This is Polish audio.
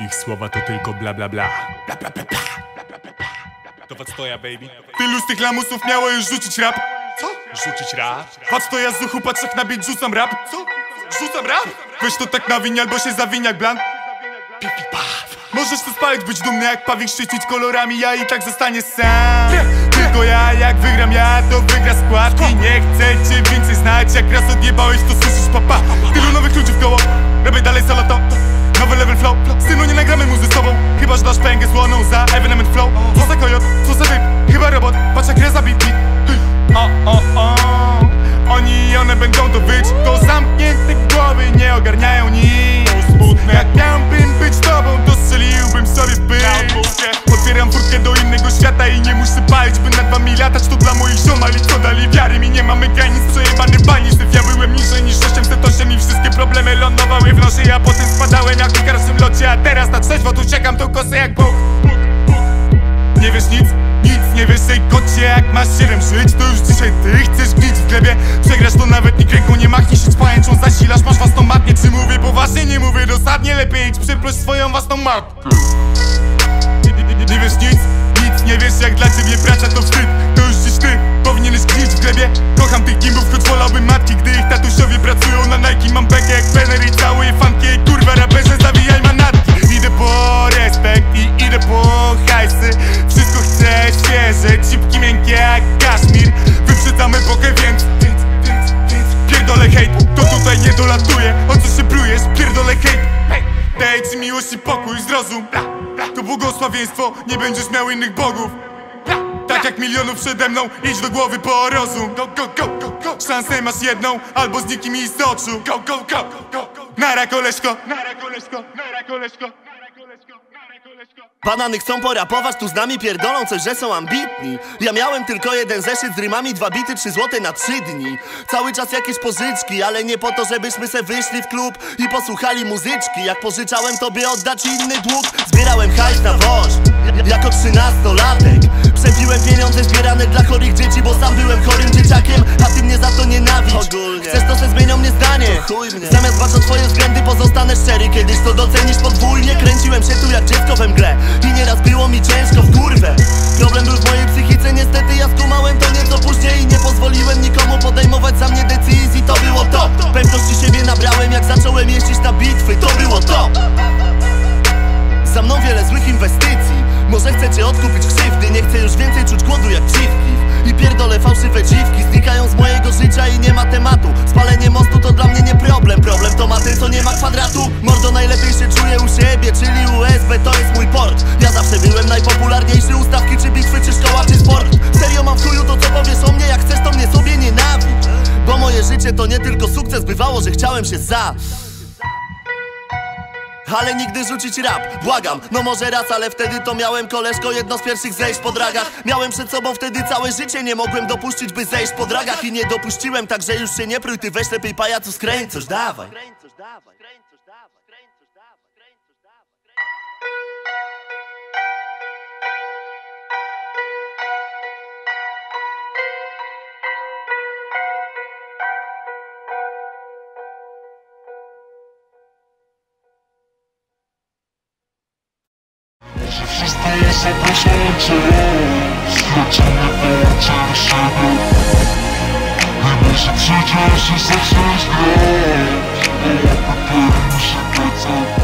Ich słowa to tylko bla bla bla. Bla bla bla bla. To was to ja, baby. Tylu z tych lamusów miało już rzucić rap Co? Rzucić rap? Patrz to ja z uchu, patrz jak na beat rzucam rap Co? Rzucam rap? Weź to tak nawiń albo się zawiń jak blan. Możesz to spalić, być dumny jak pawik, szczycić kolorami Ja i tak zostanie sam ja, to wygra skład I nie chcę cię więcej znać. Jak raz odjebałeś, to słyszysz papa Tylu nowych ludzi w koło. Robię dalej solo to Nowy level flow. Synu, nie nagramy muzy z tobą. Chyba, że dasz pęgę słoną za evenement flow. Co za kojot, co za typ Chyba robot, patrz jak reza beat. O, o, o. Oni i one będą to być. To zamknięte głowy nie ogarniają nic. Smutne. Jak miałbym mamy granic Przejebany banisyf, ja byłem niżej niż 808 I wszystkie problemy lądowały w nosie. Ja potem spadałem jak w każdym locie A teraz na trzeźwo tu czekam tą kosę jak Bóg. Nie wiesz nic, nic nie wiesz Ej kocie, jak masz 7 żyć To już dzisiaj ty chcesz gnić w glebie. Przegrasz to nawet nikt ręką nie machnie się pajęczą zasilasz, masz własną matkę Czy mówię poważnie, nie mówię dosadnie Lepiej idź przeproś swoją własną matkę świeże, cipki miękkie jak kaszmir. Wyprzedzamy epokę, więc, Pierdolę hejt, to tutaj nie dolatuje O co się plujesz, pierdolę hejt. Hej, Daj ci miłość i pokój, zrozum. To błogosławieństwo, nie będziesz miał innych bogów. Tak jak milionów przede mną, idź do głowy po rozum. Go, go, go, go, go. Szansę masz jedną, albo z nikim i z oczu. Go, go, go, go, go. Nara koleżko, nara koleżko, nara koleżko Banany chcą porapować, tu z nami pierdolą coś, że są ambitni. Ja miałem tylko jeden zeszyt z rymami, dwa bity, trzy złote na trzy dni. Cały czas jakieś pożyczki, ale nie po to, żebyśmy se wyszli w klub I posłuchali muzyczki. Jak pożyczałem tobie oddać inny dług. Zbierałem hajs na woź, jako trzynastolatek. Przepiłem pieniądze zbierane dla chorych dzieci, bo sam byłem chorym dzieciakiem A ty mnie za to nienawidź. Ogólnie. Chcesz to zdanie. Zamiast o twoje względy pozostanę szczery. Kiedyś to docenisz podwójnie. Kręciłem się tu jak dziecko we mgle. I nieraz było mi ciężko w kurwę. Problem był w mojej psychice. Niestety ja skumałem to nieco później. I nie pozwoliłem nikomu podejmować za mnie decyzji. To było to. Pewności siebie nabrałem jak zacząłem jeździć na bitwy. To było to. Za mną wiele złych inwestycji. Może chcecie odkupić krzywdy. Nie chcę już więcej czuć głodu jak dziwki I pierdolę fałszywe dziwki Znikają z mojego życia i nie ma tematu. Spalenie mostu to dla mnie nie problem. Problem to ma ten co nie ma kwadratu. Mordo najlepiej się czuję u siebie Czyli USB to jest mój port. Ja zawsze byłem najpopularniejszy Ustawki czy bitwy czy szkoła czy sport. Serio mam w chuju to co powiesz o mnie Jak chcesz to mnie sobie nienawidź Bo moje życie to nie tylko sukces Bywało, że chciałem się za ale nigdy rzucić rap, błagam No może raz, ale wtedy to miałem koleżko Jedno z pierwszych zejść po dragach. Miałem przed sobą wtedy całe życie Nie mogłem dopuścić, by zejść po dragach. I nie dopuściłem, także już się nie prój Ty weź lepiej pajacu skręć, coś dawaj przestaje zabrać oczy Zlecone wyłączam siebie Mimo, że przecież się zacznie źle Ale popier muszę wracać